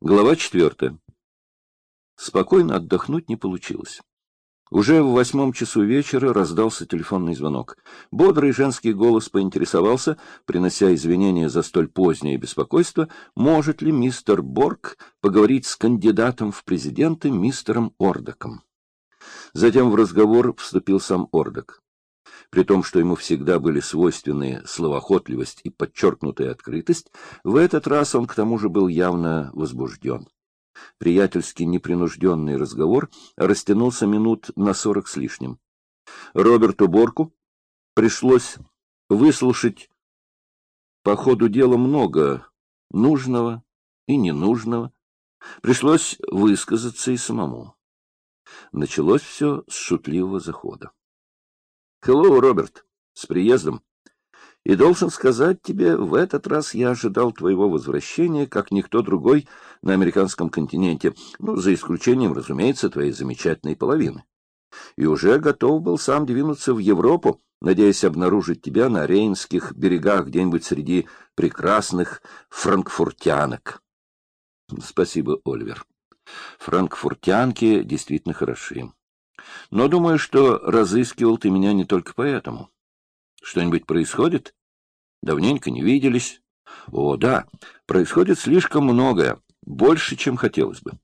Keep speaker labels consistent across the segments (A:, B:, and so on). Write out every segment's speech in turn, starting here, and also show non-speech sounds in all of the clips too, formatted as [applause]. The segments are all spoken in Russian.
A: Глава четвертая. Спокойно отдохнуть не получилось. Уже в восьмом часу вечера раздался телефонный звонок. Бодрый женский голос поинтересовался, принося извинения за столь позднее беспокойство, может ли мистер Борг поговорить с кандидатом в президенты мистером Ордоком. Затем в разговор вступил сам Ордок при том, что ему всегда были свойственны словоохотливость и подчеркнутая открытость, в этот раз он к тому же был явно возбужден. Приятельский непринужденный разговор растянулся минут на сорок с лишним. Роберту Борку пришлось выслушать по ходу дела много нужного и ненужного. Пришлось высказаться и самому. Началось все с шутливого захода. Hello, Роберт. С приездом. И должен сказать тебе, в этот раз я ожидал твоего возвращения, как никто другой на американском континенте, ну, за исключением, разумеется, твоей замечательной половины. И уже готов был сам двинуться в Европу, надеясь обнаружить тебя на Рейнских берегах где-нибудь среди прекрасных франкфуртянок. Спасибо, Оливер. Франкфуртянки действительно хороши. Но думаю, что разыскивал ты меня не только поэтому. Что-нибудь происходит? Давненько не виделись. О, да, происходит слишком многое, больше, чем хотелось бы.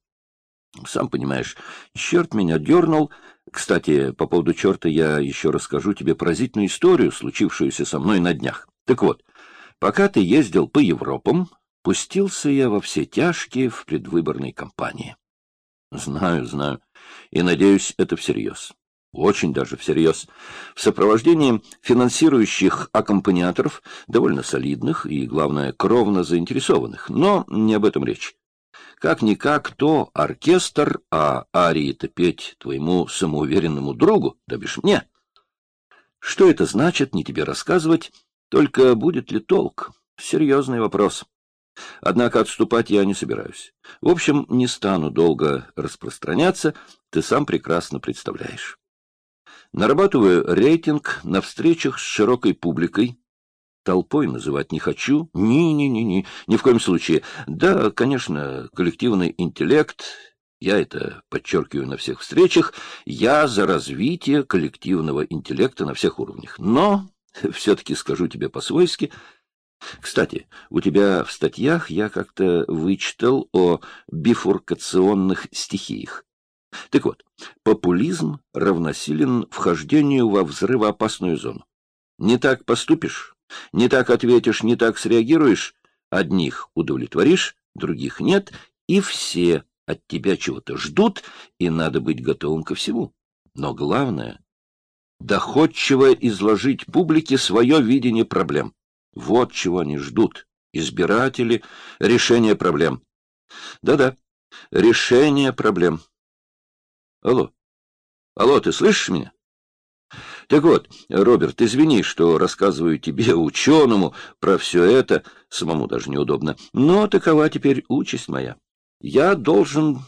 A: Сам понимаешь, черт меня дернул. Кстати, по поводу черта я еще расскажу тебе поразительную историю, случившуюся со мной на днях. Так вот, пока ты ездил по Европам, пустился я во все тяжкие в предвыборной кампании. Знаю, знаю. И надеюсь, это всерьез. Очень даже всерьез. В сопровождении финансирующих аккомпаниаторов, довольно солидных и, главное, кровно заинтересованных. Но не об этом речь. Как-никак то оркестр, а арии-то петь твоему самоуверенному другу, да бишь мне. Что это значит, не тебе рассказывать, только будет ли толк? Серьезный вопрос. Однако отступать я не собираюсь. В общем, не стану долго распространяться, ты сам прекрасно представляешь. Нарабатываю рейтинг на встречах с широкой публикой. Толпой называть не хочу. Ни-ни-ни-ни, ни в коем случае. Да, конечно, коллективный интеллект, я это подчеркиваю на всех встречах, я за развитие коллективного интеллекта на всех уровнях. Но, [laughs] все-таки скажу тебе по-свойски, кстати, у тебя в статьях я как-то вычитал о бифуркационных стихиях. Так вот, популизм равносилен вхождению во взрывоопасную зону. Не так поступишь, не так ответишь, не так среагируешь, одних удовлетворишь, других нет, и все от тебя чего-то ждут, и надо быть готовым ко всему. Но главное — доходчиво изложить публике свое видение проблем. Вот чего они ждут, избиратели, решение проблем. Да-да, решение проблем. Алло, алло, ты слышишь меня? Так вот, Роберт, извини, что рассказываю тебе, [laughs] ученому, про все это, самому даже неудобно, но такова теперь участь моя. Я должен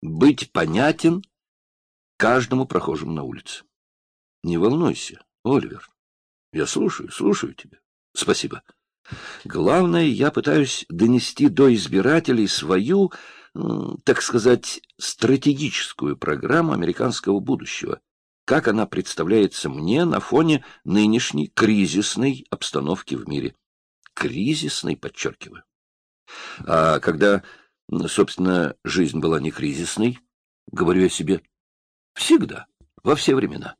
A: быть понятен каждому прохожему на улице. Не волнуйся, Оливер, я слушаю, слушаю тебя. Спасибо. Главное, я пытаюсь донести до избирателей свою, так сказать, стратегическую программу американского будущего, как она представляется мне на фоне нынешней кризисной обстановки в мире. Кризисной, подчеркиваю. А когда, собственно, жизнь была не кризисной, говорю я себе, всегда, во все времена.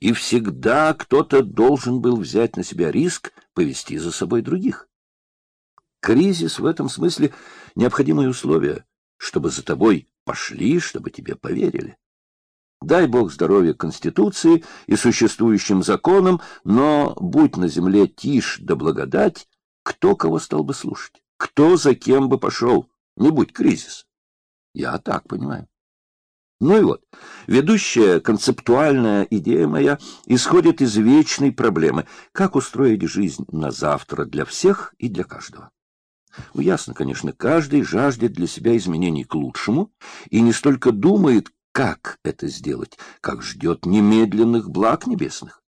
A: И всегда кто-то должен был взять на себя риск повести за собой других. Кризис в этом смысле — необходимое условие, чтобы за тобой пошли, чтобы тебе поверили. Дай Бог здоровья Конституции и существующим законам, но будь на земле тишь да благодать, кто кого стал бы слушать? Кто за кем бы пошел? Не будь кризис. Я так понимаю. Ну и вот, ведущая концептуальная идея моя исходит из вечной проблемы, как устроить жизнь на завтра для всех и для каждого. Ну, ясно, конечно, каждый жаждет для себя изменений к лучшему и не столько думает, как это сделать, как ждет немедленных благ небесных.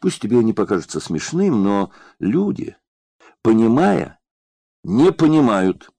A: Пусть тебе не покажется смешным, но люди, понимая, не понимают.